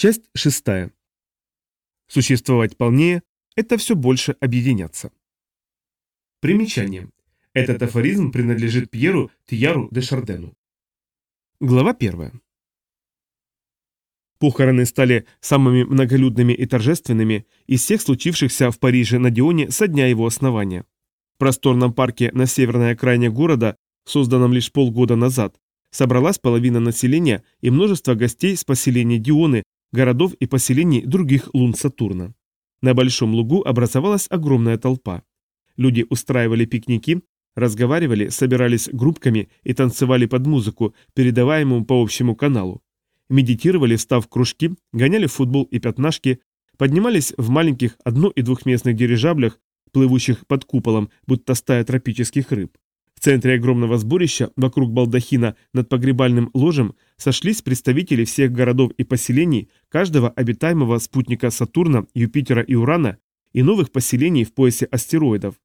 Часть шестая. Существовать полнее – это все больше объединяться. Примечание. Этот афоризм принадлежит Пьеру Тьяру де Шардену. Глава первая. Похороны стали самыми многолюдными и торжественными из всех случившихся в Париже на Дионе со дня его основания. В просторном парке на северной окраине города, созданном лишь полгода назад, собралась половина населения и множество гостей с поселения Дионы городов и поселений других лун Сатурна. На большом лугу образовалась огромная толпа. Люди устраивали пикники, разговаривали, собирались группками и танцевали под музыку, передаваемую по общему каналу. Медитировали, став кружки, гоняли футбол и пятнашки, поднимались в маленьких одно- и двухместных дирижаблях, плывущих под куполом, будто стая тропических рыб. В центре огромного сборища, вокруг балдахина над погребальным ложем, сошлись представители всех городов и поселений, каждого обитаемого спутника Сатурна, Юпитера и Урана и новых поселений в поясе астероидов.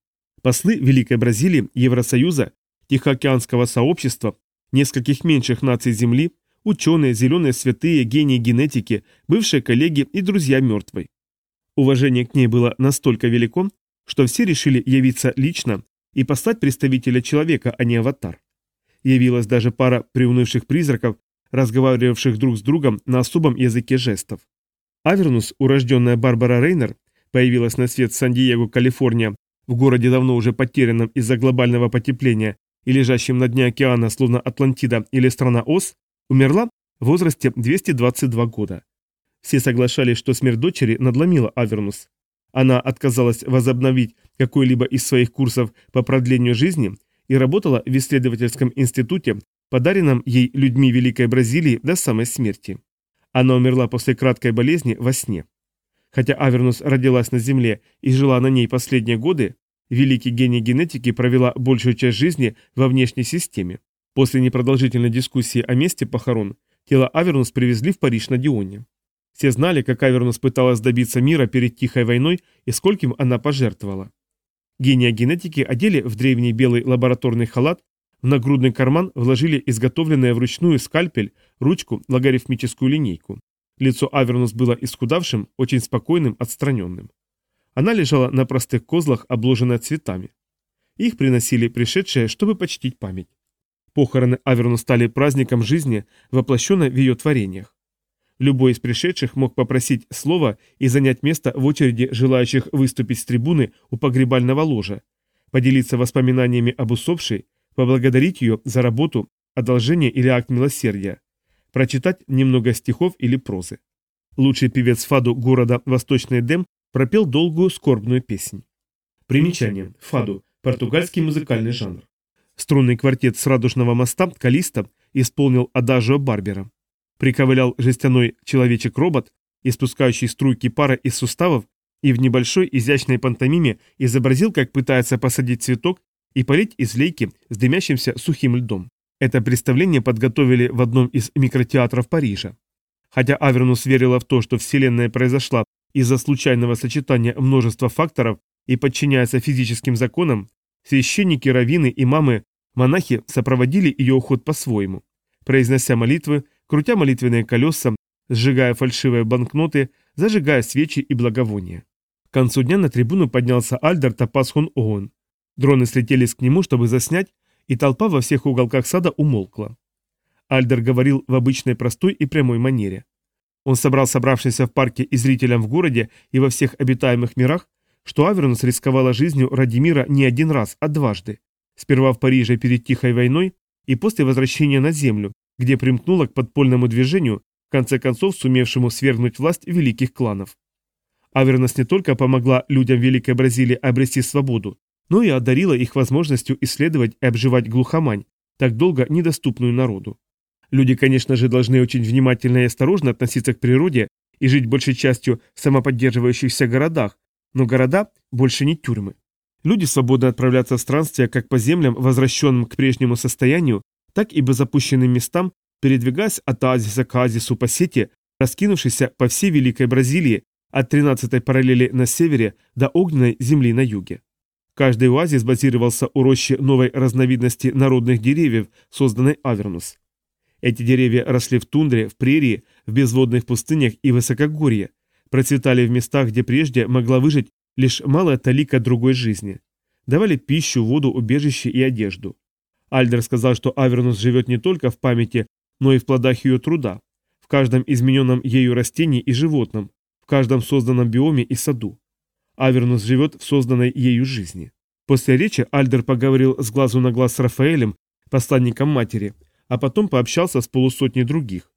Послы Великой Бразилии, Евросоюза, Тихоокеанского сообщества, нескольких меньших наций Земли, ученые, зеленые святые, гении генетики, бывшие коллеги и друзья мертвой. Уважение к ней было настолько велико, что все решили явиться лично и послать представителя человека, а не аватар. Явилась даже пара приунывших призраков, разговаривавших друг с другом на особом языке жестов. Авернус, урожденная Барбара Рейнер, появилась на свет в Сан-Диего, Калифорния, в городе давно уже потерянном из-за глобального потепления и лежащем на дне океана, словно Атлантида или страна Оз, умерла в возрасте 222 года. Все соглашались, что смерть дочери надломила Авернус. Она отказалась возобновить какой-либо из своих курсов по продлению жизни и работала в исследовательском институте, подаренном ей людьми Великой Бразилии до самой смерти. Она умерла после краткой болезни во сне. Хотя Авернус родилась на Земле и жила на ней последние годы, великий гений генетики провела большую часть жизни во внешней системе. После непродолжительной дискуссии о месте похорон тело Авернус привезли в Париж на Дионе. Все знали, как Авернус пыталась добиться мира перед Тихой войной и скольким она пожертвовала. Гения генетики одели в древний белый лабораторный халат, в нагрудный карман вложили изготовленное вручную скальпель, ручку, логарифмическую линейку. Лицо Авернус было исхудавшим, очень спокойным, отстраненным. Она лежала на простых козлах, обложенная цветами. Их приносили пришедшие, чтобы почтить память. Похороны Авернус стали праздником жизни, воплощенной в ее творениях. Любой из пришедших мог попросить слова и занять место в очереди желающих выступить с трибуны у погребального ложа, поделиться воспоминаниями об усопшей, поблагодарить ее за работу, одолжение или акт милосердия, прочитать немного стихов или прозы. Лучший певец фаду города Восточный Дем пропел долгую скорбную песнь. Примечание. Фаду – португальский музыкальный жанр. Струнный квартет с радужного моста «Калиста» исполнил адажио Барбера приковылял жестяной человечек-робот, испускающий струйки пара из суставов, и в небольшой изящной пантомиме изобразил, как пытается посадить цветок и полить из лейки с дымящимся сухим льдом. Это представление подготовили в одном из микротеатров Парижа. Хотя Авернус верила в то, что Вселенная произошла из-за случайного сочетания множества факторов и подчиняется физическим законам, священники, раввины, имамы, монахи сопроводили ее уход по-своему. Произнося молитвы, крутя молитвенные колеса, сжигая фальшивые банкноты, зажигая свечи и благовония. К концу дня на трибуну поднялся Альдер Тапасхун Оон. Дроны слетелись к нему, чтобы заснять, и толпа во всех уголках сада умолкла. Альдер говорил в обычной простой и прямой манере. Он собрал собравшихся в парке и зрителям в городе и во всех обитаемых мирах, что Авернус рисковала жизнью ради мира не один раз, а дважды. Сперва в Париже перед Тихой войной и после возвращения на Землю, где примкнула к подпольному движению, в конце концов сумевшему свергнуть власть великих кланов. Авернос не только помогла людям Великой Бразилии обрести свободу, но и одарила их возможностью исследовать и обживать глухомань, так долго недоступную народу. Люди, конечно же, должны очень внимательно и осторожно относиться к природе и жить большей частью в самоподдерживающихся городах, но города больше не тюрьмы. Люди свободно отправляться в странствия как по землям, возвращенным к прежнему состоянию, так и по запущенным местам, передвигаясь от оазиса к оазису по сети, раскинувшейся по всей Великой Бразилии, от 13-й параллели на севере до огненной земли на юге. Каждый оазис базировался у рощи новой разновидности народных деревьев, созданной Авернус. Эти деревья росли в тундре, в прерии, в безводных пустынях и высокогорье, процветали в местах, где прежде могла выжить лишь малая талика другой жизни. Давали пищу, воду, убежище и одежду. Альдер сказал, что Авернус живет не только в памяти, но и в плодах ее труда, в каждом измененном ею растении и животном, в каждом созданном биоме и саду. Авернус живет в созданной ею жизни. После речи Альдер поговорил с глазу на глаз с Рафаэлем, посланником матери, а потом пообщался с полусотней других.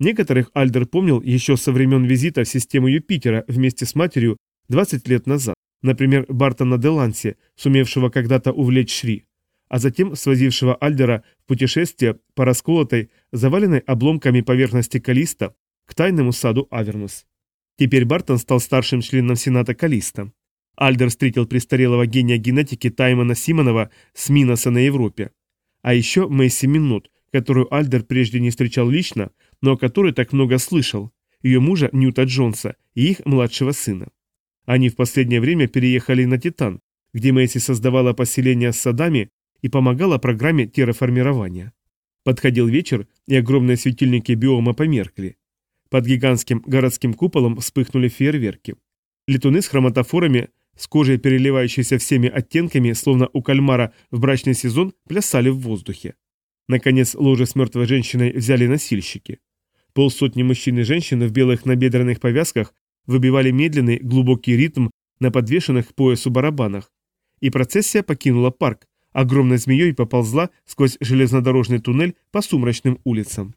Некоторых Альдер помнил еще со времен визита в систему Юпитера вместе с матерью 20 лет назад, например, Бартона де Ланси, сумевшего когда-то увлечь Шри, а затем свозившего Альдера в путешествие по расколотой, заваленной обломками поверхности Калиста к тайному саду Авернус. Теперь Бартон стал старшим членом Сената Калиста. Альдер встретил престарелого гения генетики Таймона Симонова с Миноса на Европе. А еще Мэйси Минут, которую Альдер прежде не встречал лично, но о которой так много слышал, ее мужа Ньюта Джонса и их младшего сына. Они в последнее время переехали на Титан, где Мэйси создавала поселение с садами и помогала программе терраформирования. Подходил вечер, и огромные светильники биома померкли. Под гигантским городским куполом вспыхнули фейерверки. Летуны с хроматофорами, с кожей переливающейся всеми оттенками, словно у кальмара в брачный сезон, плясали в воздухе. Наконец, ложе с мертвой женщиной взяли носильщики. Полсотни мужчин и женщин в белых набедренных повязках выбивали медленный, глубокий ритм на подвешенных к поясу барабанах. И процессия покинула парк, огромной змеей поползла сквозь железнодорожный туннель по сумрачным улицам.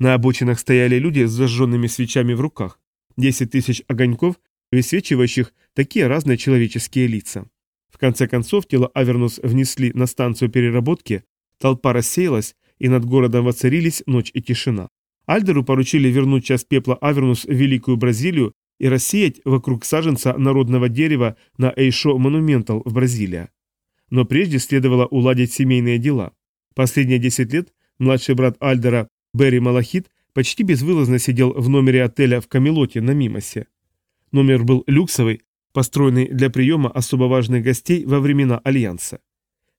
На обочинах стояли люди с зажженными свечами в руках. Десять тысяч огоньков, высвечивающих такие разные человеческие лица. В конце концов тело Авернус внесли на станцию переработки, толпа рассеялась, и над городом воцарились ночь и тишина. Альдеру поручили вернуть часть пепла Авернус в Великую Бразилию и рассеять вокруг саженца народного дерева на Эйшо Монументал в Бразилии. Но прежде следовало уладить семейные дела. Последние 10 лет младший брат Альдера, Берри Малахит, почти безвылазно сидел в номере отеля в Камелоте на Мимосе. Номер был люксовый, построенный для приема особо важных гостей во времена Альянса.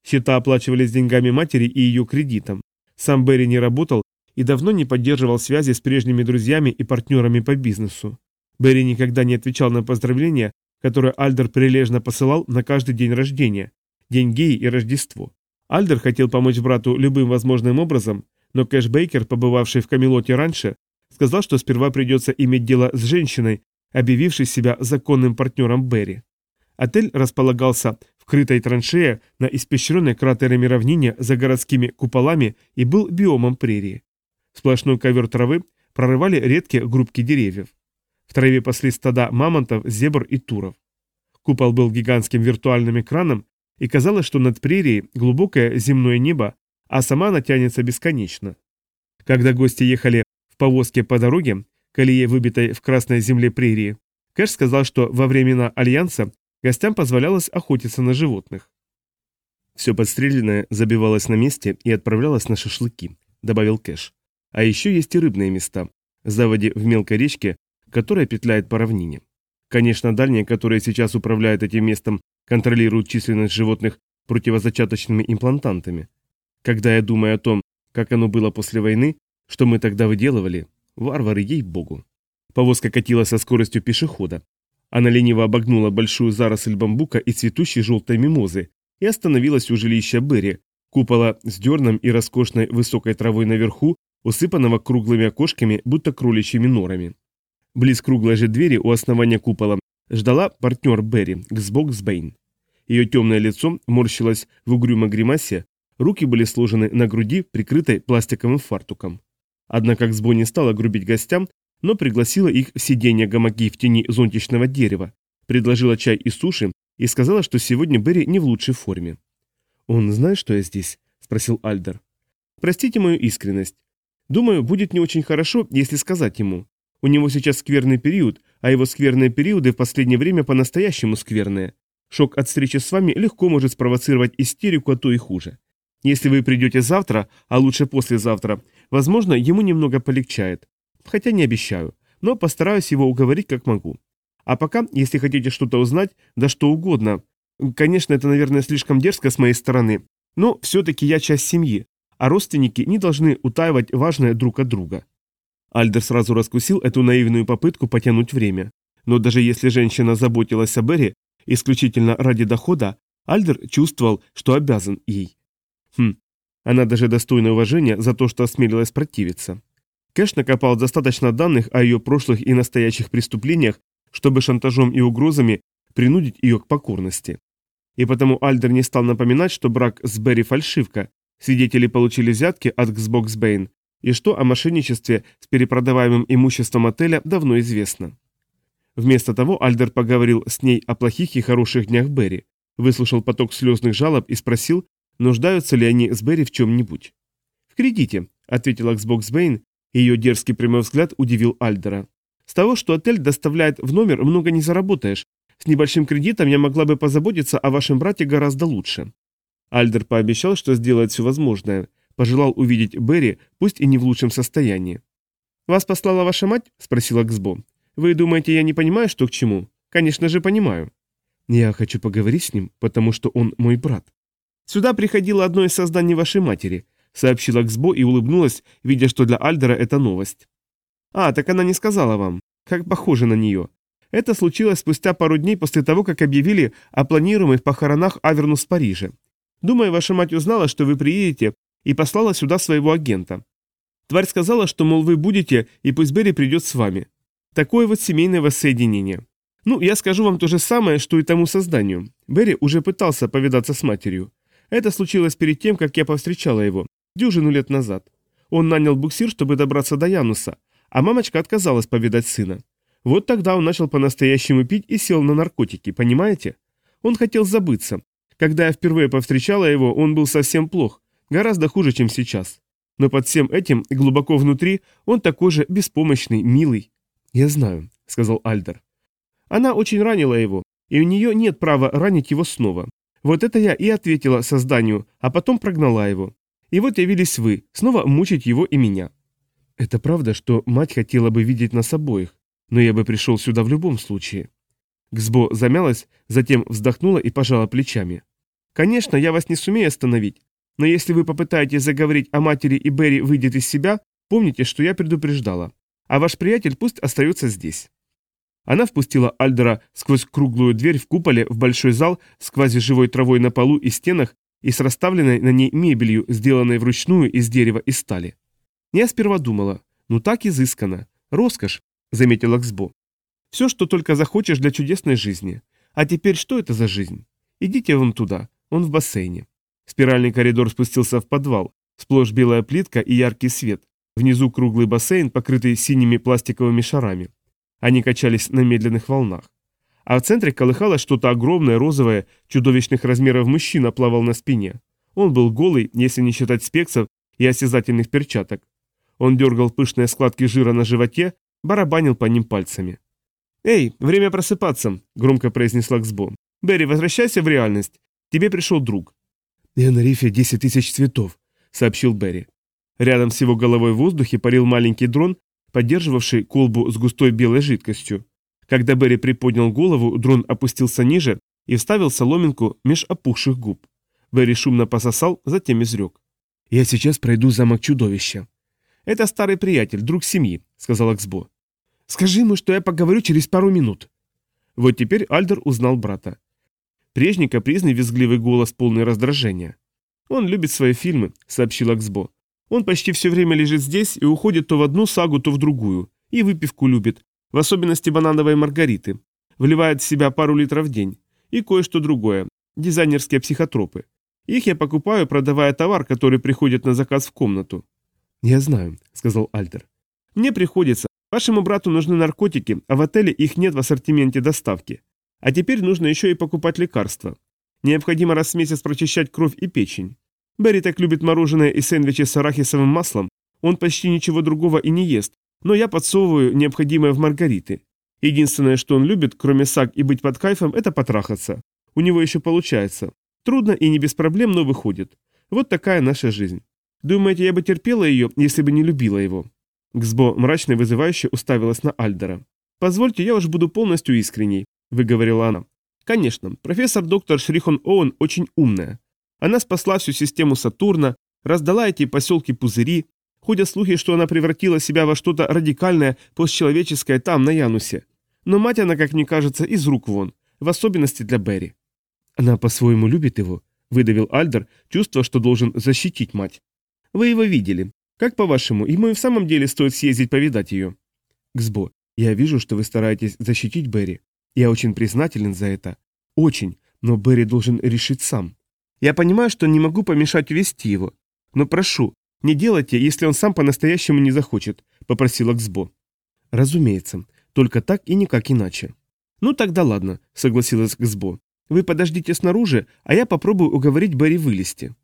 Счета оплачивались деньгами матери и ее кредитом. Сам Берри не работал и давно не поддерживал связи с прежними друзьями и партнерами по бизнесу. Берри никогда не отвечал на поздравления, которые Альдер прилежно посылал на каждый день рождения, день геи и Рождество. Альдер хотел помочь брату любым возможным образом, но Кэш Бейкер, побывавший в Камелоте раньше, сказал, что сперва придется иметь дело с женщиной, объявившей себя законным партнером Берри. Отель располагался в крытой траншее на испещренной кратерами равнине за городскими куполами и был биомом прерии. Сплошной ковер травы прорывали редкие группки деревьев. В траве пасли стада мамонтов, зебр и туров. Купол был гигантским виртуальным экраном, и казалось, что над прерией глубокое земное небо, а сама она тянется бесконечно. Когда гости ехали в повозке по дороге, колее выбитой в красной земле прерии, Кэш сказал, что во времена Альянса гостям позволялось охотиться на животных. «Все подстреленное забивалось на месте и отправлялось на шашлыки», — добавил Кэш. А еще есть и рыбные места, заводи в мелкой речке, которая петляет по равнине. Конечно, дальние, которые сейчас управляют этим местом, контролируют численность животных противозачаточными имплантантами. Когда я думаю о том, как оно было после войны, что мы тогда выделывали, варвары, ей-богу. Повозка катилась со скоростью пешехода. Она лениво обогнула большую заросль бамбука и цветущей желтой мимозы и остановилась у жилища Берри, купола с дерном и роскошной высокой травой наверху, усыпанного круглыми окошками, будто кроличьими норами. Близ круглой же двери у основания купола ждала партнер Берри, Гсбок Сбейн. Ее темное лицо морщилось в угрюмой гримасе, руки были сложены на груди, прикрытой пластиковым фартуком. Однако Гсбо не стала грубить гостям, но пригласила их в сиденье гамаки в тени зонтичного дерева, предложила чай и суши и сказала, что сегодня Берри не в лучшей форме. «Он знает, что я здесь?» – спросил Альдер. «Простите мою искренность. Думаю, будет не очень хорошо, если сказать ему. У него сейчас скверный период, а его скверные периоды в последнее время по-настоящему скверные. Шок от встречи с вами легко может спровоцировать истерику, а то и хуже. Если вы придете завтра, а лучше послезавтра, возможно, ему немного полегчает. Хотя не обещаю, но постараюсь его уговорить как могу. А пока, если хотите что-то узнать, да что угодно. Конечно, это, наверное, слишком дерзко с моей стороны, но все-таки я часть семьи, а родственники не должны утаивать важное друг от друга. Альдер сразу раскусил эту наивную попытку потянуть время. Но даже если женщина заботилась о Берри исключительно ради дохода, Альдер чувствовал, что обязан ей. Хм, она даже достойна уважения за то, что осмелилась противиться. Кэш накопал достаточно данных о ее прошлых и настоящих преступлениях, чтобы шантажом и угрозами принудить ее к покорности. И потому Альдер не стал напоминать, что брак с Берри фальшивка, свидетели получили взятки от Xbox Bane, и что о мошенничестве с перепродаваемым имуществом отеля давно известно. Вместо того Альдер поговорил с ней о плохих и хороших днях Берри, выслушал поток слезных жалоб и спросил, нуждаются ли они с Берри в чем-нибудь. «В кредите», — ответила Xbox Bane, и ее дерзкий прямой взгляд удивил Альдера. «С того, что отель доставляет в номер, много не заработаешь. С небольшим кредитом я могла бы позаботиться о вашем брате гораздо лучше». Альдер пообещал, что сделает все возможное, пожелал увидеть Берри, пусть и не в лучшем состоянии. «Вас послала ваша мать?» – спросила Ксбо. «Вы думаете, я не понимаю, что к чему? Конечно же, понимаю». «Я хочу поговорить с ним, потому что он мой брат». «Сюда приходило одно из созданий вашей матери», – сообщила Ксбо и улыбнулась, видя, что для Альдера это новость. «А, так она не сказала вам. Как похоже на нее. Это случилось спустя пару дней после того, как объявили о планируемых похоронах Авернус в Париже. Думаю, ваша мать узнала, что вы приедете, и послала сюда своего агента. Тварь сказала, что, мол, вы будете, и пусть Берри придет с вами. Такое вот семейное воссоединение. Ну, я скажу вам то же самое, что и тому созданию. Берри уже пытался повидаться с матерью. Это случилось перед тем, как я повстречала его, дюжину лет назад. Он нанял буксир, чтобы добраться до Януса, а мамочка отказалась повидать сына. Вот тогда он начал по-настоящему пить и сел на наркотики, понимаете? Он хотел забыться. Когда я впервые повстречала его, он был совсем плох, гораздо хуже, чем сейчас. Но под всем этим, глубоко внутри, он такой же беспомощный, милый. «Я знаю», — сказал Альдер. Она очень ранила его, и у нее нет права ранить его снова. Вот это я и ответила созданию, а потом прогнала его. И вот явились вы, снова мучить его и меня. Это правда, что мать хотела бы видеть нас обоих, но я бы пришел сюда в любом случае. Гсбо замялась, затем вздохнула и пожала плечами. Конечно, я вас не сумею остановить, но если вы попытаетесь заговорить о матери и Берри выйдет из себя, помните, что я предупреждала. А ваш приятель пусть остается здесь». Она впустила Альдера сквозь круглую дверь в куполе в большой зал с квазиживой травой на полу и стенах и с расставленной на ней мебелью, сделанной вручную из дерева и стали. Я сперва думала, ну так изысканно, роскошь, заметила Ксбо. Все, что только захочешь для чудесной жизни. А теперь что это за жизнь? Идите вон туда, он в бассейне. Спиральный коридор спустился в подвал. Сплошь белая плитка и яркий свет. Внизу круглый бассейн, покрытый синими пластиковыми шарами. Они качались на медленных волнах. А в центре колыхалось что-то огромное, розовое, чудовищных размеров мужчина плавал на спине. Он был голый, если не считать спексов и осязательных перчаток. Он дергал пышные складки жира на животе, барабанил по ним пальцами. «Эй, время просыпаться», — громко произнесла Ксбо. «Берри, возвращайся в реальность. Тебе пришел друг». «Я на рифе 10 тысяч цветов», — сообщил Берри. Рядом с его головой в воздухе парил маленький дрон, поддерживавший колбу с густой белой жидкостью. Когда Берри приподнял голову, дрон опустился ниже и вставил соломинку меж опухших губ. Берри шумно пососал, затем изрек. «Я сейчас пройду замок чудовища». «Это старый приятель, друг семьи», — сказал Аксбо. «Скажи ему, что я поговорю через пару минут». Вот теперь Альдер узнал брата. Прежний капризный визгливый голос полный раздражения. «Он любит свои фильмы», — сообщил Аксбо. «Он почти все время лежит здесь и уходит то в одну сагу, то в другую. И выпивку любит, в особенности банановой маргариты. Вливает в себя пару литров в день. И кое-что другое. Дизайнерские психотропы. Их я покупаю, продавая товар, который приходит на заказ в комнату». «Я знаю», — сказал Альтер. «Мне приходится. Вашему брату нужны наркотики, а в отеле их нет в ассортименте доставки. А теперь нужно еще и покупать лекарства. Необходимо раз в месяц прочищать кровь и печень. Берри так любит мороженое и сэндвичи с арахисовым маслом, он почти ничего другого и не ест, но я подсовываю необходимое в маргариты. Единственное, что он любит, кроме саг и быть под кайфом, это потрахаться. У него еще получается. Трудно и не без проблем, но выходит. Вот такая наша жизнь. Думаете, я бы терпела ее, если бы не любила его?» Гсбо мрачно и вызывающе уставилась на Альдера. «Позвольте, я уж буду полностью искренней. — выговорила она. «Конечно, профессор доктор Шрихон Оуэн очень умная. Она спасла всю систему Сатурна, раздала эти поселки пузыри, ходят слухи, что она превратила себя во что-то радикальное, постчеловеческое там, на Янусе. Но мать она, как мне кажется, из рук вон, в особенности для Берри. Она по-своему любит его, выдавил Альдер, чувство, что должен защитить мать. Вы его видели. Как по-вашему, ему и в самом деле стоит съездить повидать ее? Гсбо, я вижу, что вы стараетесь защитить Берри. Я очень признателен за это. Очень, но Берри должен решить сам. Я понимаю, что не могу помешать увести его. Но прошу, не делайте, если он сам по-настоящему не захочет, попросила Гсбо. Разумеется, только так и никак иначе. Ну тогда ладно, согласилась Гсбо. Вы подождите снаружи, а я попробую уговорить Берри вылезти.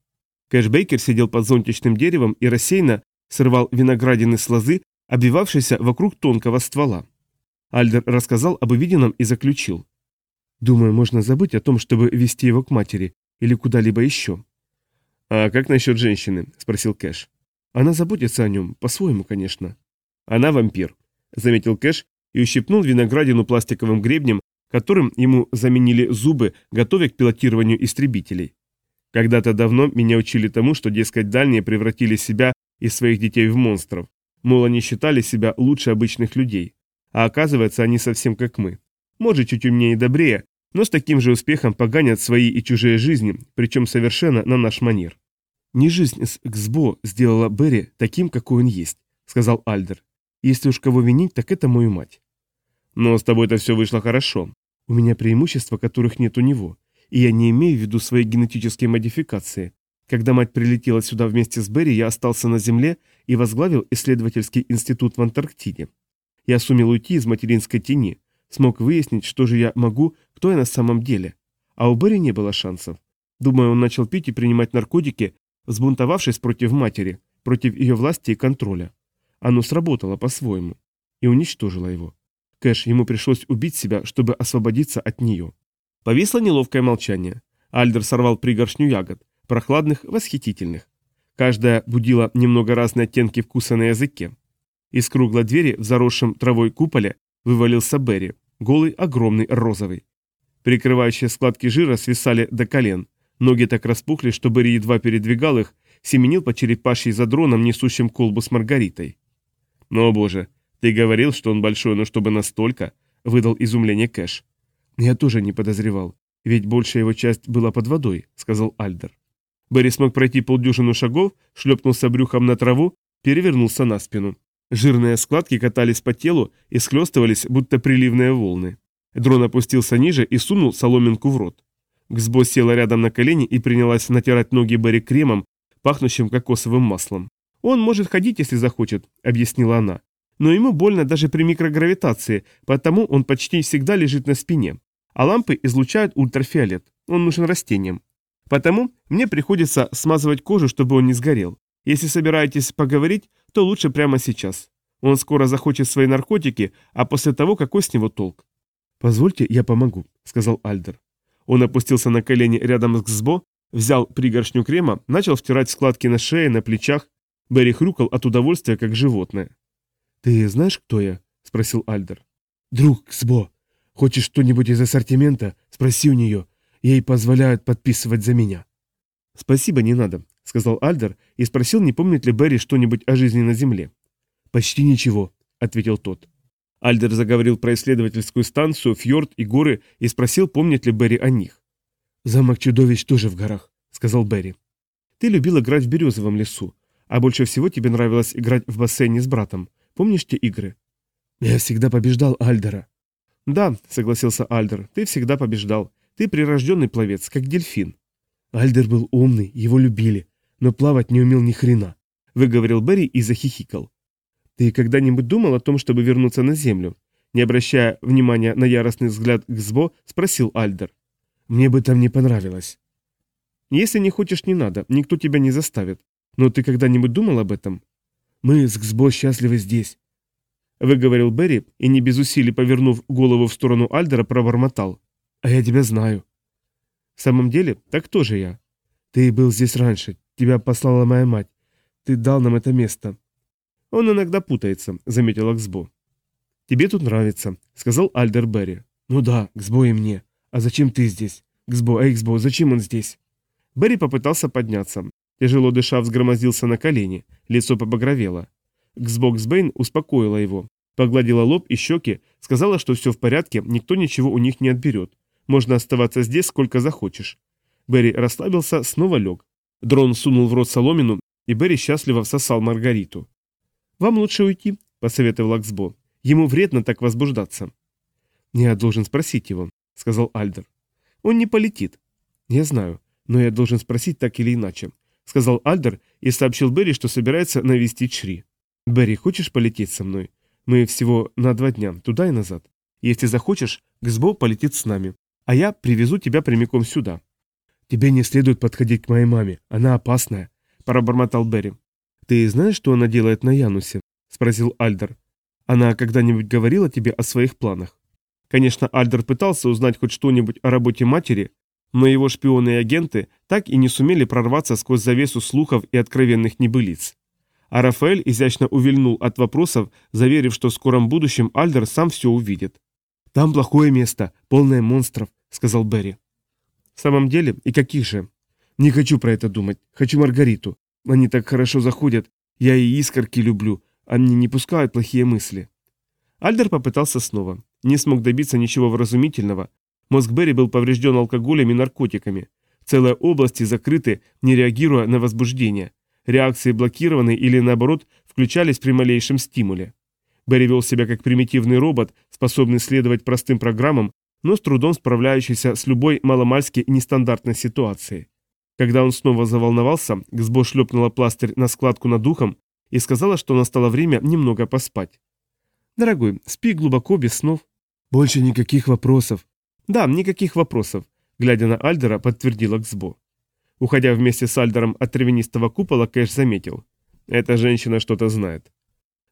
Кэш Бейкер сидел под зонтичным деревом и рассеянно срывал виноградины с лозы, обвивавшейся вокруг тонкого ствола. Альдер рассказал об увиденном и заключил. «Думаю, можно забыть о том, чтобы вести его к матери или куда-либо еще». «А как насчет женщины?» – спросил Кэш. «Она заботится о нем, по-своему, конечно». «Она вампир», – заметил Кэш и ущипнул виноградину пластиковым гребнем, которым ему заменили зубы, готовя к пилотированию истребителей. Когда-то давно меня учили тому, что, дескать, дальние превратили себя и своих детей в монстров. Мол, они считали себя лучше обычных людей. А оказывается, они совсем как мы. Может, чуть умнее и добрее, но с таким же успехом поганят свои и чужие жизни, причем совершенно на наш манер. «Не жизнь с Ксбо сделала Берри таким, какой он есть», — сказал Альдер. «Если уж кого винить, так это мою мать». «Но с тобой-то все вышло хорошо. У меня преимущества, которых нет у него. И я не имею в виду свои генетические модификации. Когда мать прилетела сюда вместе с Берри, я остался на Земле и возглавил исследовательский институт в Антарктиде. Я сумел уйти из материнской тени, смог выяснить, что же я могу, кто я на самом деле. А у Берри не было шансов. Думаю, он начал пить и принимать наркотики, взбунтовавшись против матери, против ее власти и контроля. Оно сработало по-своему и уничтожило его. Кэш, ему пришлось убить себя, чтобы освободиться от нее. Повисло неловкое молчание. Альдер сорвал пригоршню ягод, прохладных, восхитительных. Каждая будила немного разные оттенки вкуса на языке. Из круглой двери в заросшем травой куполе вывалился Берри, голый, огромный, розовый. Прикрывающие складки жира свисали до колен, ноги так распухли, что Берри едва передвигал их, семенил по черепашьей за дроном, несущим колбу с Маргаритой. «Но, боже, ты говорил, что он большой, но чтобы настолько?» — выдал изумление Кэш. «Я тоже не подозревал, ведь большая его часть была под водой», — сказал Альдер. Берри смог пройти полдюжину шагов, шлепнулся брюхом на траву, перевернулся на спину. Жирные складки катались по телу и схлестывались, будто приливные волны. Дрон опустился ниже и сунул соломинку в рот. Гсбо села рядом на колени и принялась натирать ноги Берри кремом, пахнущим кокосовым маслом. «Он может ходить, если захочет», — объяснила она но ему больно даже при микрогравитации, потому он почти всегда лежит на спине. А лампы излучают ультрафиолет, он нужен растениям. Потому мне приходится смазывать кожу, чтобы он не сгорел. Если собираетесь поговорить, то лучше прямо сейчас. Он скоро захочет свои наркотики, а после того, какой с него толк? «Позвольте, я помогу», — сказал Альдер. Он опустился на колени рядом с Гсбо, взял пригоршню крема, начал втирать складки на шее, на плечах. Берри хрюкал от удовольствия, как животное. «Ты знаешь, кто я?» — спросил Альдер. «Друг Ксбо. Хочешь что-нибудь из ассортимента? Спроси у нее. Ей позволяют подписывать за меня». «Спасибо, не надо», — сказал Альдер и спросил, не помнит ли Берри что-нибудь о жизни на Земле. «Почти ничего», — ответил тот. Альдер заговорил про исследовательскую станцию, фьорд и горы и спросил, помнит ли Берри о них. «Замок чудовищ тоже в горах», — сказал Берри. «Ты любил играть в березовом лесу, а больше всего тебе нравилось играть в бассейне с братом. Помнишь те игры?» «Я всегда побеждал Альдера». «Да», — согласился Альдер, — «ты всегда побеждал. Ты прирожденный пловец, как дельфин». Альдер был умный, его любили, но плавать не умел ни хрена, — выговорил Берри и захихикал. «Ты когда-нибудь думал о том, чтобы вернуться на Землю?» Не обращая внимания на яростный взгляд Гзбо, спросил Альдер. «Мне бы там не понравилось». «Если не хочешь, не надо, никто тебя не заставит. Но ты когда-нибудь думал об этом?» Мы с Гсбо счастливы здесь. Выговорил Берри и, не без усилий повернув голову в сторону Альдера, пробормотал. А я тебя знаю. В самом деле, так тоже я. Ты был здесь раньше. Тебя послала моя мать. Ты дал нам это место. Он иногда путается, заметил Гсбо. Тебе тут нравится, сказал Альдер Берри. Ну да, Гсбо и мне. А зачем ты здесь? Гсбо, эй, Гсбо, зачем он здесь? Берри попытался подняться. тяжело дыша, взгромоздился на колени, лицо побагровело. Ксбоксбейн успокоила его, погладила лоб и щеки, сказала, что все в порядке, никто ничего у них не отберет. Можно оставаться здесь сколько захочешь. Берри расслабился, снова лег. Дрон сунул в рот соломину, и Берри счастливо всосал Маргариту. «Вам лучше уйти», — посоветовал Аксбо. «Ему вредно так возбуждаться». «Я должен спросить его», — сказал Альдер. «Он не полетит». «Я знаю, но я должен спросить так или иначе», — сказал Альдер и сообщил Берри, что собирается навестить Шри. «Берри, хочешь полететь со мной? Мы всего на два дня, туда и назад. Если захочешь, Гсбо полетит с нами, а я привезу тебя прямиком сюда». «Тебе не следует подходить к моей маме, она опасная», — пробормотал Берри. «Ты знаешь, что она делает на Янусе?» — спросил Альдер. «Она когда-нибудь говорила тебе о своих планах?» Конечно, Альдер пытался узнать хоть что-нибудь о работе матери, но его шпионы и агенты так и не сумели прорваться сквозь завесу слухов и откровенных небылиц. А Рафаэль изящно увильнул от вопросов, заверив, что в скором будущем Альдер сам все увидит. «Там плохое место, полное монстров», — сказал Берри. В самом деле, и каких же? Не хочу про это думать. Хочу Маргариту. Они так хорошо заходят. Я и искорки люблю. Они не пускают плохие мысли. Альдер попытался снова. Не смог добиться ничего вразумительного. Мозг Берри был поврежден алкоголем и наркотиками. Целые области закрыты, не реагируя на возбуждение. Реакции блокированы или, наоборот, включались при малейшем стимуле. Берри вел себя как примитивный робот, способный следовать простым программам, но с трудом справляющийся с любой маломальски нестандартной ситуацией. Когда он снова заволновался, Гсбо шлепнула пластырь на складку над духом и сказала, что настало время немного поспать. «Дорогой, спи глубоко, без снов». «Больше никаких вопросов». «Да, никаких вопросов», — глядя на Альдера, подтвердила Гсбо. Уходя вместе с Альдером от травянистого купола, Кэш заметил. «Эта женщина что-то знает».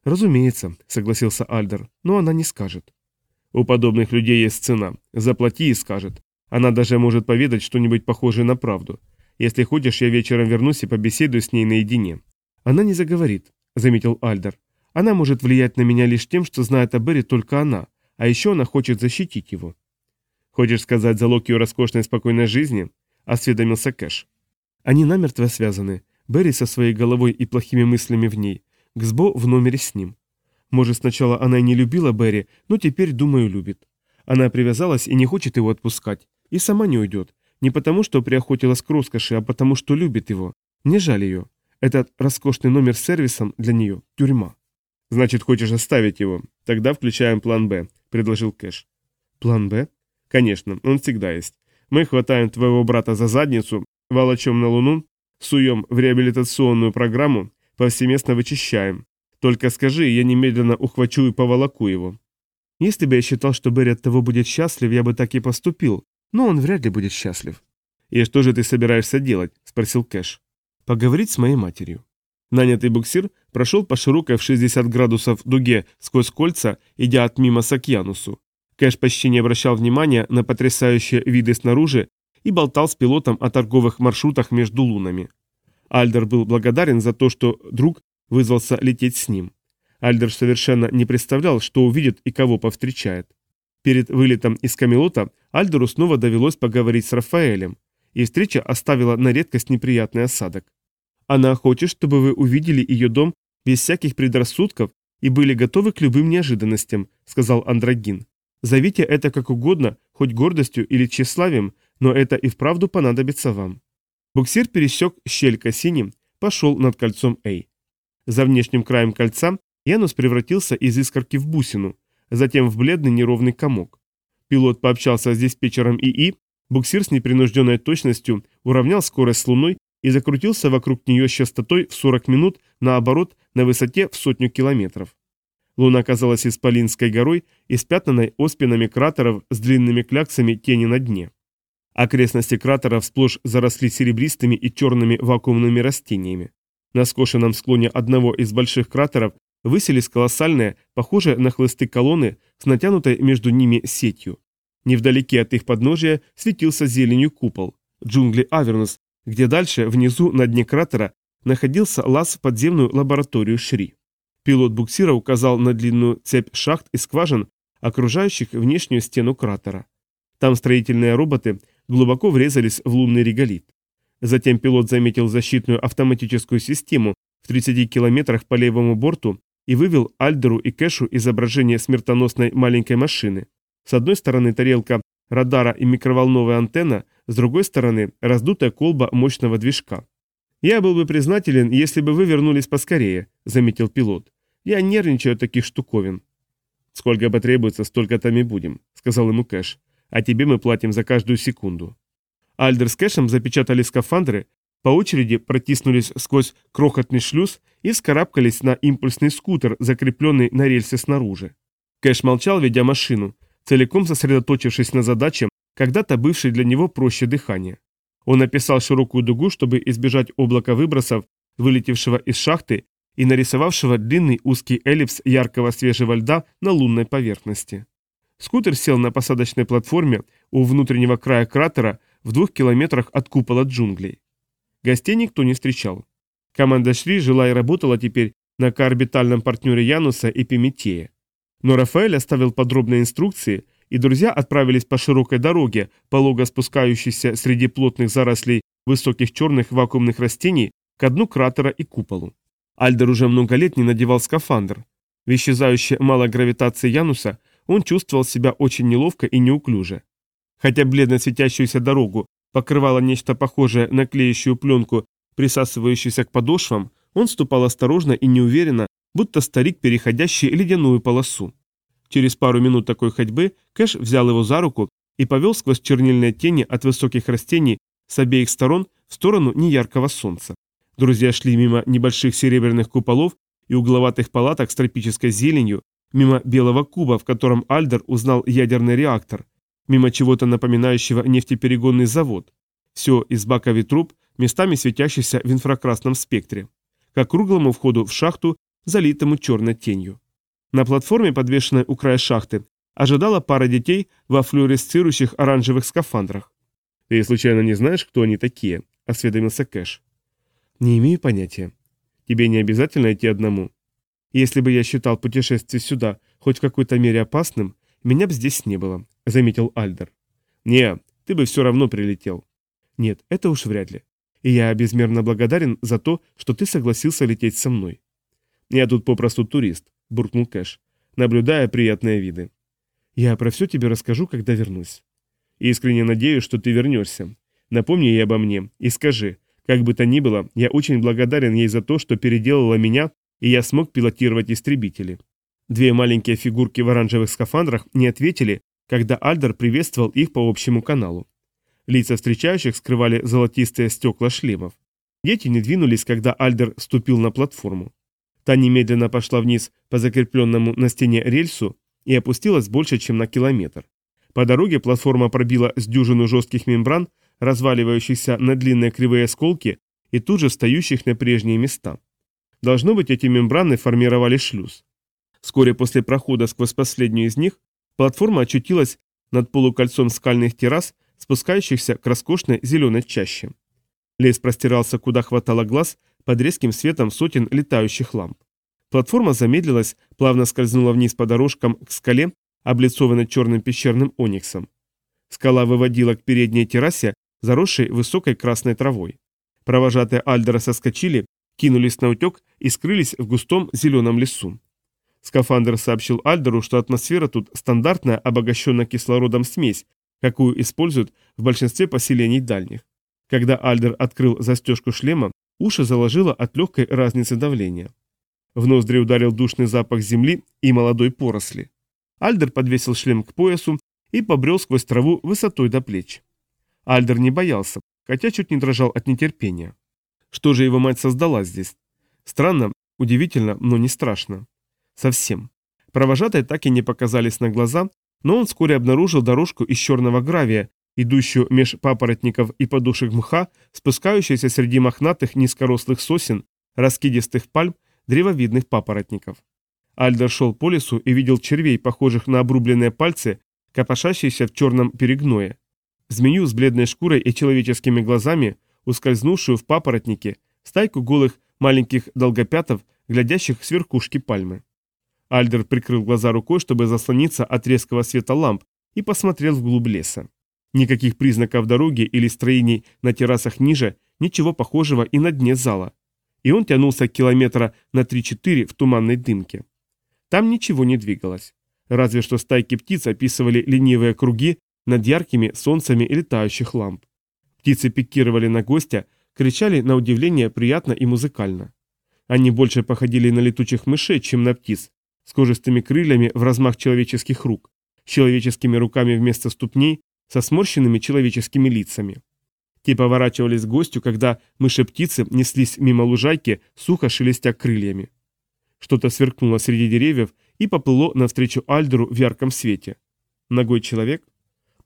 «Разумеется», — согласился Альдер, — «но она не скажет». У подобных людей есть цена. Заплати и скажет. Она даже может поведать что-нибудь похожее на правду. Если хочешь, я вечером вернусь и побеседую с ней наедине. Она не заговорит, заметил Альдер. Она может влиять на меня лишь тем, что знает о Берри только она, а еще она хочет защитить его. Хочешь сказать залог ее роскошной спокойной жизни? Осведомился Кэш. Они намертво связаны. Берри со своей головой и плохими мыслями в ней. Гсбо в номере с ним. Может, сначала она и не любила Берри, но теперь, думаю, любит. Она привязалась и не хочет его отпускать. И сама не уйдет. Не потому, что приохотилась к роскоши, а потому, что любит его. Не жаль ее. Этот роскошный номер с сервисом для нее – тюрьма. «Значит, хочешь оставить его? Тогда включаем план «Б», – предложил Кэш. «План «Б»?» «Конечно, он всегда есть. Мы хватаем твоего брата за задницу, волочем на Луну, суем в реабилитационную программу, повсеместно вычищаем. Только скажи, я немедленно ухвачу и поволоку его. Если бы я считал, что Берри от того будет счастлив, я бы так и поступил, но он вряд ли будет счастлив. «И что же ты собираешься делать?» – спросил Кэш. «Поговорить с моей матерью». Нанятый буксир прошел по широкой в 60 градусов дуге сквозь кольца, идя от мимо к океанусу. Кэш почти не обращал внимания на потрясающие виды снаружи и болтал с пилотом о торговых маршрутах между лунами. Альдер был благодарен за то, что друг вызвался лететь с ним. Альдер совершенно не представлял, что увидит и кого повстречает. Перед вылетом из Камелота Альдеру снова довелось поговорить с Рафаэлем, и встреча оставила на редкость неприятный осадок. Она хочет, чтобы вы увидели ее дом без всяких предрассудков и были готовы к любым неожиданностям, сказал Андрогин. Зовите это как угодно, хоть гордостью или тщеславием, но это и вправду понадобится вам. Буксир пересек щель Кассини, пошел над кольцом Эй. За внешним краем кольца Янус превратился из искорки в бусину, затем в бледный неровный комок. Пилот пообщался с диспетчером ИИ, буксир с непринужденной точностью уравнял скорость с Луной и закрутился вокруг нее с частотой в 40 минут наоборот на высоте в сотню километров. Луна казалась исполинской горой, испятнанной оспинами кратеров с длинными кляксами тени на дне. Окрестности кратеров сплошь заросли серебристыми и черными вакуумными растениями. На скошенном склоне одного из больших кратеров высились колоссальные, похожие на хлысты колонны с натянутой между ними сетью. Невдалеке от их подножия светился зеленью купол, джунгли Авернус, где дальше, внизу, на дне кратера, находился лаз в подземную лабораторию Шри. Пилот буксира указал на длинную цепь шахт и скважин, окружающих внешнюю стену кратера. Там строительные роботы глубоко врезались в лунный реголит. Затем пилот заметил защитную автоматическую систему в 30 километрах по левому борту и вывел Альдеру и Кэшу изображение смертоносной маленькой машины. С одной стороны тарелка радара и микроволновая антенна, с другой стороны раздутая колба мощного движка. «Я был бы признателен, если бы вы вернулись поскорее», — заметил пилот. «Я нервничаю от таких штуковин». «Сколько потребуется, столько там и будем», — сказал ему Кэш. «А тебе мы платим за каждую секунду». Альдер с Кэшем запечатали скафандры, по очереди протиснулись сквозь крохотный шлюз и вскарабкались на импульсный скутер, закрепленный на рельсе снаружи. Кэш молчал, ведя машину, целиком сосредоточившись на задаче, когда-то бывшей для него проще дыхания. Он описал широкую дугу, чтобы избежать облака выбросов, вылетевшего из шахты и нарисовавшего длинный узкий эллипс яркого свежего льда на лунной поверхности. Скутер сел на посадочной платформе у внутреннего края кратера в двух километрах от купола джунглей. Гостей никто не встречал. Команда Шри жила и работала теперь на коорбитальном партнере Януса и Пиметея. Но Рафаэль оставил подробные инструкции, и друзья отправились по широкой дороге, полого спускающейся среди плотных зарослей высоких черных вакуумных растений к дну кратера и куполу. Альдер уже много лет не надевал скафандр. В исчезающей малой гравитации Януса он чувствовал себя очень неловко и неуклюже. Хотя бледно светящуюся дорогу покрывало нечто похожее на клеящую пленку, присасывающуюся к подошвам, он ступал осторожно и неуверенно, будто старик, переходящий ледяную полосу. Через пару минут такой ходьбы Кэш взял его за руку и повел сквозь чернильные тени от высоких растений с обеих сторон в сторону неяркого солнца. Друзья шли мимо небольших серебряных куполов и угловатых палаток с тропической зеленью, мимо белого куба, в котором Альдер узнал ядерный реактор, мимо чего-то напоминающего нефтеперегонный завод. Все из баковый труб, местами светящийся в инфракрасном спектре, как круглому входу в шахту, залитому черной тенью. На платформе, подвешенной у края шахты, ожидала пара детей во флуоресцирующих оранжевых скафандрах. «Ты случайно не знаешь, кто они такие?» – осведомился Кэш. «Не имею понятия. Тебе не обязательно идти одному. Если бы я считал путешествие сюда хоть в какой-то мере опасным, меня бы здесь не было», – заметил Альдер. «Не, ты бы все равно прилетел». «Нет, это уж вряд ли. И я безмерно благодарен за то, что ты согласился лететь со мной». «Я тут попросту турист», – буркнул Кэш, наблюдая приятные виды. «Я про все тебе расскажу, когда вернусь». «Искренне надеюсь, что ты вернешься. Напомни ей обо мне и скажи, как бы то ни было, я очень благодарен ей за то, что переделала меня, и я смог пилотировать истребители». Две маленькие фигурки в оранжевых скафандрах не ответили, когда Альдер приветствовал их по общему каналу. Лица встречающих скрывали золотистые стекла шлемов. Дети не двинулись, когда Альдер ступил на платформу. Та немедленно пошла вниз по закрепленному на стене рельсу и опустилась больше, чем на километр. По дороге платформа пробила с дюжину жестких мембран, разваливающихся на длинные кривые осколки и тут же встающих на прежние места. Должно быть, эти мембраны формировали шлюз. Вскоре после прохода сквозь последнюю из них платформа очутилась над полукольцом скальных террас, спускающихся к роскошной зеленой чаще. Лес простирался, куда хватало глаз, под резким светом сотен летающих ламп. Платформа замедлилась, плавно скользнула вниз по дорожкам к скале, облицованной черным пещерным ониксом. Скала выводила к передней террасе, заросшей высокой красной травой. Провожатые Альдера соскочили, кинулись на утек и скрылись в густом зеленом лесу. Скафандр сообщил Альдеру, что атмосфера тут стандартная, обогащенная кислородом смесь, какую используют в большинстве поселений дальних. Когда Альдер открыл застежку шлема, уши заложило от легкой разницы давления. В ноздри ударил душный запах земли и молодой поросли. Альдер подвесил шлем к поясу и побрел сквозь траву высотой до плеч. Альдер не боялся, хотя чуть не дрожал от нетерпения. Что же его мать создала здесь? Странно, удивительно, но не страшно. Совсем. Провожатые так и не показались на глаза, но он вскоре обнаружил дорожку из черного гравия, идущую меж папоротников и подушек мха, спускающуюся среди мохнатых низкорослых сосен, раскидистых пальм, древовидных папоротников. Альдер шел по лесу и видел червей, похожих на обрубленные пальцы, копошащиеся в черном перегное. Змею с бледной шкурой и человеческими глазами, ускользнувшую в папоротнике, стайку голых маленьких долгопятов, глядящих с верхушки пальмы. Альдер прикрыл глаза рукой, чтобы заслониться от резкого света ламп, и посмотрел вглубь леса. Никаких признаков дороги или строений на террасах ниже, ничего похожего и на дне зала. И он тянулся километра на 3-4 в туманной дымке. Там ничего не двигалось. Разве что стайки птиц описывали ленивые круги над яркими солнцами летающих ламп. Птицы пикировали на гостя, кричали на удивление приятно и музыкально. Они больше походили на летучих мышей, чем на птиц, с кожистыми крыльями в размах человеческих рук, с человеческими руками вместо ступней, со сморщенными человеческими лицами. Те поворачивались к гостю, когда мыши-птицы неслись мимо лужайки, сухо шелестя крыльями. Что-то сверкнуло среди деревьев и поплыло навстречу Альдеру в ярком свете. Ногой человек?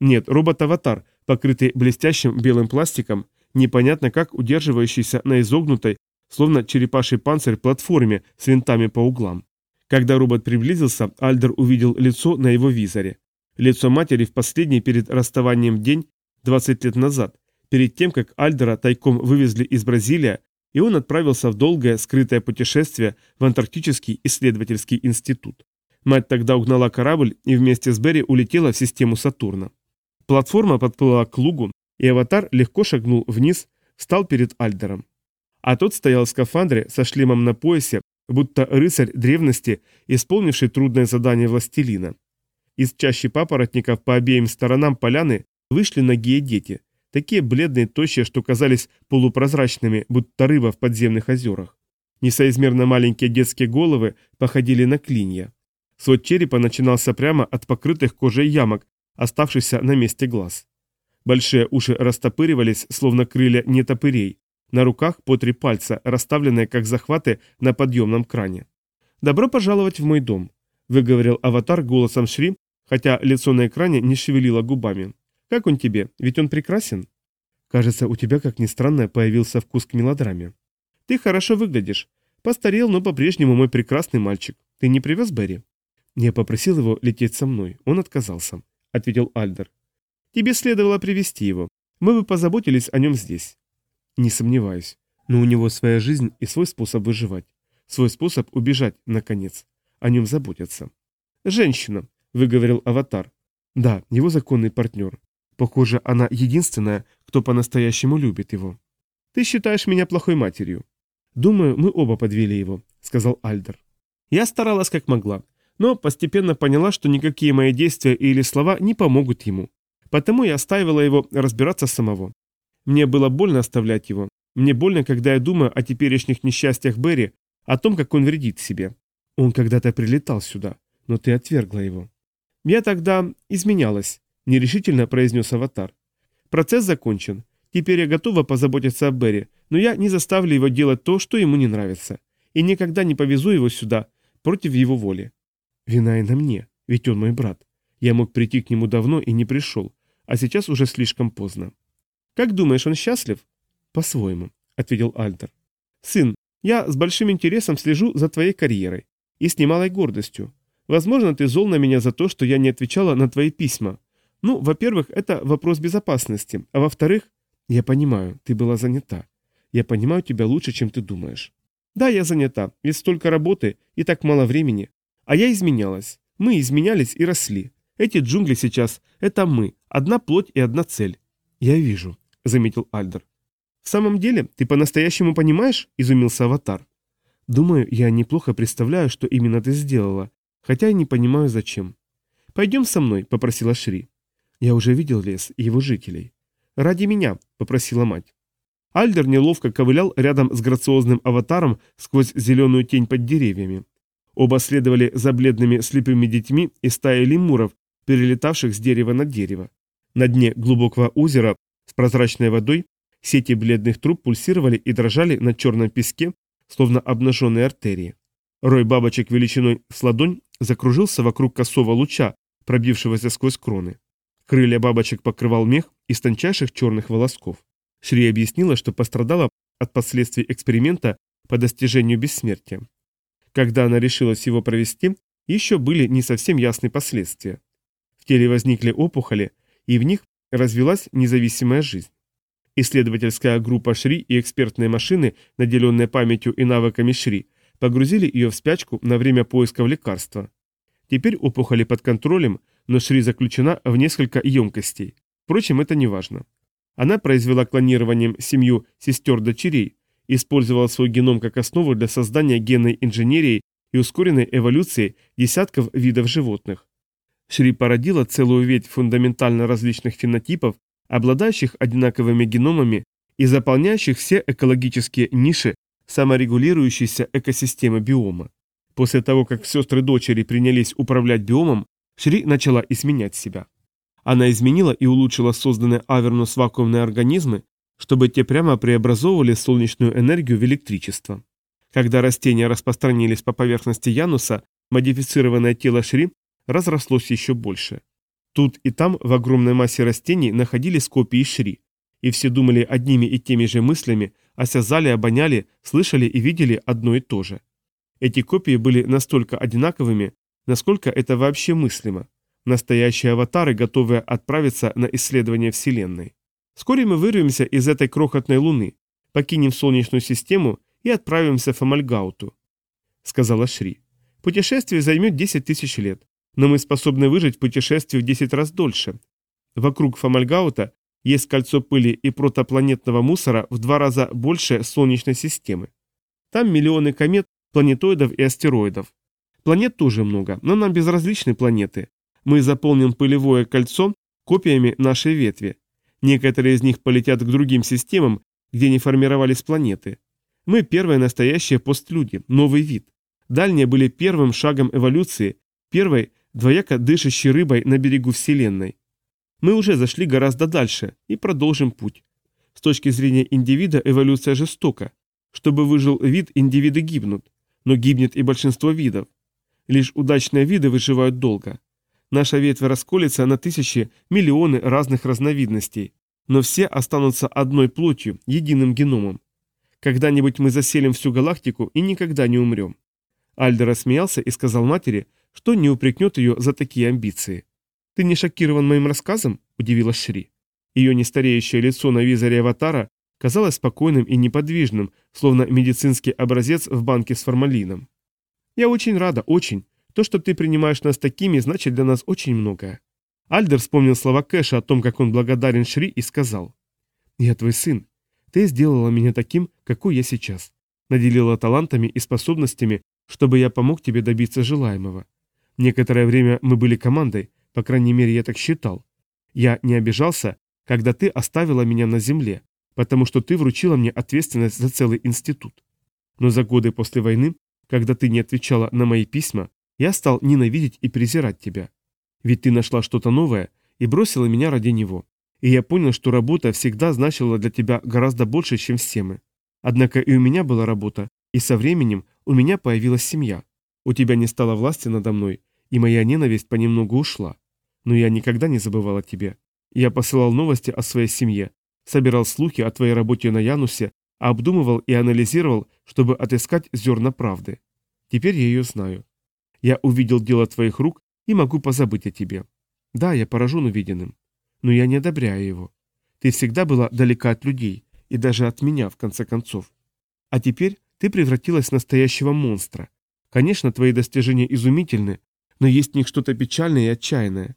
Нет, робот-аватар, покрытый блестящим белым пластиком, непонятно как удерживающийся на изогнутой, словно черепаший панцирь платформе с винтами по углам. Когда робот приблизился, Альдер увидел лицо на его визоре. Лицо матери в последний перед расставанием день 20 лет назад, перед тем, как Альдера тайком вывезли из Бразилии, и он отправился в долгое скрытое путешествие в Антарктический исследовательский институт. Мать тогда угнала корабль и вместе с Берри улетела в систему Сатурна. Платформа подплыла к лугу, и аватар легко шагнул вниз, встал перед Альдером. А тот стоял в скафандре со шлемом на поясе, будто рыцарь древности, исполнивший трудное задание властелина. Из чащи папоротников по обеим сторонам поляны вышли ноги дети, такие бледные, тощие, что казались полупрозрачными, будто рыба в подземных озерах. Несоизмерно маленькие детские головы походили на клинья. Свод черепа начинался прямо от покрытых кожей ямок, оставшихся на месте глаз. Большие уши растопыривались, словно крылья нетопырей. На руках по три пальца, расставленные как захваты на подъемном кране. «Добро пожаловать в мой дом», — выговорил аватар голосом Шри, хотя лицо на экране не шевелило губами. Как он тебе? Ведь он прекрасен. Кажется, у тебя, как ни странно, появился вкус к мелодраме. Ты хорошо выглядишь. Постарел, но по-прежнему мой прекрасный мальчик. Ты не привез Берри? Я попросил его лететь со мной. Он отказался, ответил Альдер. Тебе следовало привести его. Мы бы позаботились о нем здесь. Не сомневаюсь. Но у него своя жизнь и свой способ выживать. Свой способ убежать, наконец. О нем заботятся. «Женщина», — выговорил Аватар. «Да, его законный партнер. Похоже, она единственная, кто по-настоящему любит его. Ты считаешь меня плохой матерью? Думаю, мы оба подвели его, сказал Альдер. Я старалась как могла, но постепенно поняла, что никакие мои действия или слова не помогут ему. Потому я оставила его разбираться самого. Мне было больно оставлять его. Мне больно, когда я думаю о теперешних несчастьях Берри, о том, как он вредит себе. Он когда-то прилетал сюда, но ты отвергла его. Я тогда изменялась, – нерешительно произнес Аватар. «Процесс закончен. Теперь я готова позаботиться о Берри, но я не заставлю его делать то, что ему не нравится. И никогда не повезу его сюда, против его воли. Вина и на мне, ведь он мой брат. Я мог прийти к нему давно и не пришел, а сейчас уже слишком поздно. Как думаешь, он счастлив? По-своему, ответил Альтер. Сын, я с большим интересом слежу за твоей карьерой и с немалой гордостью. Возможно, ты зол на меня за то, что я не отвечала на твои письма, ну, во-первых, это вопрос безопасности, а во-вторых, я понимаю, ты была занята. Я понимаю тебя лучше, чем ты думаешь. Да, я занята, ведь столько работы и так мало времени. А я изменялась. Мы изменялись и росли. Эти джунгли сейчас – это мы, одна плоть и одна цель. Я вижу, заметил Альдер. В самом деле, ты по-настоящему понимаешь? Изумился Аватар. Думаю, я неплохо представляю, что именно ты сделала, хотя и не понимаю, зачем. Пойдем со мной, попросила Шри. Я уже видел лес и его жителей. «Ради меня», — попросила мать. Альдер неловко ковылял рядом с грациозным аватаром сквозь зеленую тень под деревьями. Оба следовали за бледными слепыми детьми и стаей лемуров, перелетавших с дерева на дерево. На дне глубокого озера с прозрачной водой сети бледных труб пульсировали и дрожали на черном песке, словно обнаженные артерии. Рой бабочек величиной с ладонь закружился вокруг косого луча, пробившегося сквозь кроны. Крылья бабочек покрывал мех из тончайших черных волосков. Шри объяснила, что пострадала от последствий эксперимента по достижению бессмертия. Когда она решилась его провести, еще были не совсем ясны последствия. В теле возникли опухоли, и в них развилась независимая жизнь. Исследовательская группа Шри и экспертные машины, наделенные памятью и навыками Шри, погрузили ее в спячку на время поисков лекарства. Теперь опухоли под контролем, но Шри заключена в несколько емкостей. Впрочем, это не важно. Она произвела клонированием семью сестер-дочерей, использовала свой геном как основу для создания генной инженерии и ускоренной эволюции десятков видов животных. Шри породила целую ветвь фундаментально различных фенотипов, обладающих одинаковыми геномами и заполняющих все экологические ниши саморегулирующейся экосистемы биома. После того, как сестры-дочери принялись управлять биомом, Шри начала изменять себя. Она изменила и улучшила созданные Авернус вакуумные организмы, чтобы те прямо преобразовывали солнечную энергию в электричество. Когда растения распространились по поверхности Януса, модифицированное тело Шри разрослось еще больше. Тут и там в огромной массе растений находились копии Шри, и все думали одними и теми же мыслями, осязали, обоняли, слышали и видели одно и то же. Эти копии были настолько одинаковыми, насколько это вообще мыслимо. Настоящие аватары, готовые отправиться на исследование Вселенной. Вскоре мы вырвемся из этой крохотной Луны, покинем Солнечную систему и отправимся в Амальгауту, сказала Шри. Путешествие займет 10 тысяч лет, но мы способны выжить в путешествии в 10 раз дольше. Вокруг Фомальгаута есть кольцо пыли и протопланетного мусора в два раза больше Солнечной системы. Там миллионы комет, планетоидов и астероидов. Планет тоже много, но нам безразличны планеты. Мы заполним пылевое кольцо копиями нашей ветви. Некоторые из них полетят к другим системам, где не формировались планеты. Мы первые настоящие постлюди, новый вид. Дальние были первым шагом эволюции, первой двояко дышащей рыбой на берегу Вселенной. Мы уже зашли гораздо дальше и продолжим путь. С точки зрения индивида эволюция жестока. Чтобы выжил вид, индивиды гибнут. Но гибнет и большинство видов. Лишь удачные виды выживают долго. Наша ветвь расколется на тысячи, миллионы разных разновидностей. Но все останутся одной плотью, единым геномом. Когда-нибудь мы заселим всю галактику и никогда не умрем. Альдер рассмеялся и сказал матери, что не упрекнет ее за такие амбиции. «Ты не шокирован моим рассказом?» – удивилась Шри. Ее нестареющее лицо на визоре аватара казалось спокойным и неподвижным, словно медицинский образец в банке с формалином. «Я очень рада, очень. То, что ты принимаешь нас такими, значит для нас очень многое». Альдер вспомнил слова Кэша о том, как он благодарен Шри, и сказал. «Я твой сын. Ты сделала меня таким, какой я сейчас. Наделила талантами и способностями, чтобы я помог тебе добиться желаемого. Некоторое время мы были командой, по крайней мере, я так считал. Я не обижался, когда ты оставила меня на земле, потому что ты вручила мне ответственность за целый институт. Но за годы после войны, когда ты не отвечала на мои письма, я стал ненавидеть и презирать тебя. Ведь ты нашла что-то новое и бросила меня ради него. И я понял, что работа всегда значила для тебя гораздо больше, чем все мы. Однако и у меня была работа, и со временем у меня появилась семья. У тебя не стало власти надо мной, и моя ненависть понемногу ушла. Но я никогда не забывал о тебе. Я посылал новости о своей семье, собирал слухи о твоей работе на Янусе, обдумывал и анализировал, чтобы отыскать зерна правды. Теперь я ее знаю. Я увидел дело твоих рук и могу позабыть о тебе. Да, я поражен увиденным, но я не одобряю его. Ты всегда была далека от людей, и даже от меня, в конце концов. А теперь ты превратилась в настоящего монстра. Конечно, твои достижения изумительны, но есть в них что-то печальное и отчаянное.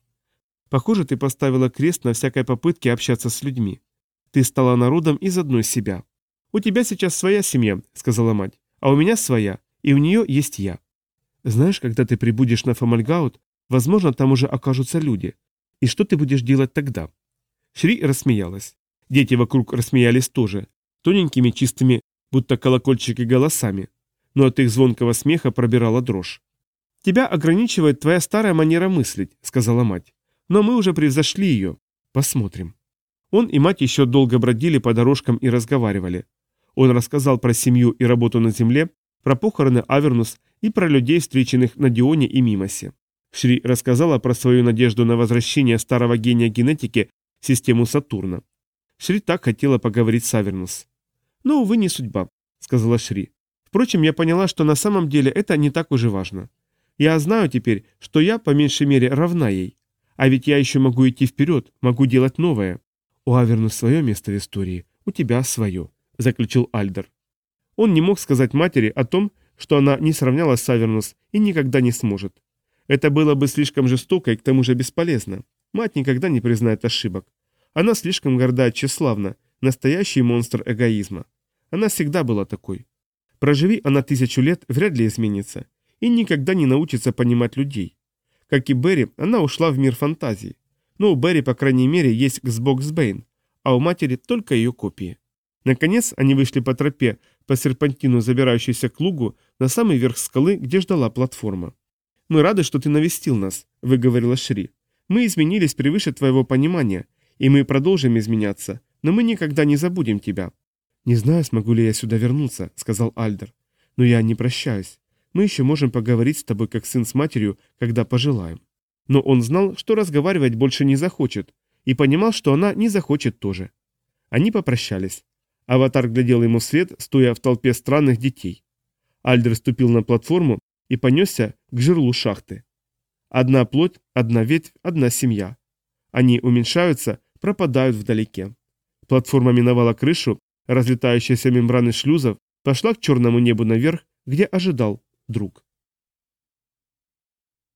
Похоже, ты поставила крест на всякой попытке общаться с людьми. Ты стала народом из одной себя. У тебя сейчас своя семья, сказала мать, а у меня своя, и у нее есть я. Знаешь, когда ты прибудешь на Фомальгаут, возможно, там уже окажутся люди. И что ты будешь делать тогда? Шри рассмеялась. Дети вокруг рассмеялись тоже, тоненькими, чистыми, будто колокольчики голосами. Но от их звонкого смеха пробирала дрожь. «Тебя ограничивает твоя старая манера мыслить», — сказала мать. Но мы уже превзошли ее. Посмотрим. Он и мать еще долго бродили по дорожкам и разговаривали. Он рассказал про семью и работу на земле, про похороны Авернус и про людей, встреченных на Дионе и Мимосе. Шри рассказала про свою надежду на возвращение старого гения генетики в систему Сатурна. Шри так хотела поговорить с Авернус. «Но, увы, не судьба», — сказала Шри. «Впрочем, я поняла, что на самом деле это не так уж и важно. Я знаю теперь, что я, по меньшей мере, равна ей. А ведь я еще могу идти вперед, могу делать новое. У Аверну свое место в истории, у тебя свое, заключил Альдер. Он не мог сказать матери о том, что она не сравнялась с Авернус и никогда не сможет. Это было бы слишком жестоко и к тому же бесполезно. Мать никогда не признает ошибок. Она слишком горда и тщеславна, настоящий монстр эгоизма. Она всегда была такой. Проживи она тысячу лет, вряд ли изменится. И никогда не научится понимать людей. Как и Берри, она ушла в мир фантазии. Но у Берри, по крайней мере, есть Бэйн, а у матери только ее копии. Наконец они вышли по тропе, по серпантину, забирающейся к лугу, на самый верх скалы, где ждала платформа. «Мы рады, что ты навестил нас», — выговорила Шри. «Мы изменились превыше твоего понимания, и мы продолжим изменяться, но мы никогда не забудем тебя». «Не знаю, смогу ли я сюда вернуться», — сказал Альдер. «Но я не прощаюсь. Мы еще можем поговорить с тобой как сын с матерью, когда пожелаем». Но он знал, что разговаривать больше не захочет, и понимал, что она не захочет тоже. Они попрощались. Аватар глядел ему вслед, стоя в толпе странных детей. Альдер ступил на платформу и понесся к жерлу шахты. Одна плоть, одна ветвь, одна семья. Они уменьшаются, пропадают вдалеке. Платформа миновала крышу, разлетающаяся мембраны шлюзов пошла к черному небу наверх, где ожидал друг.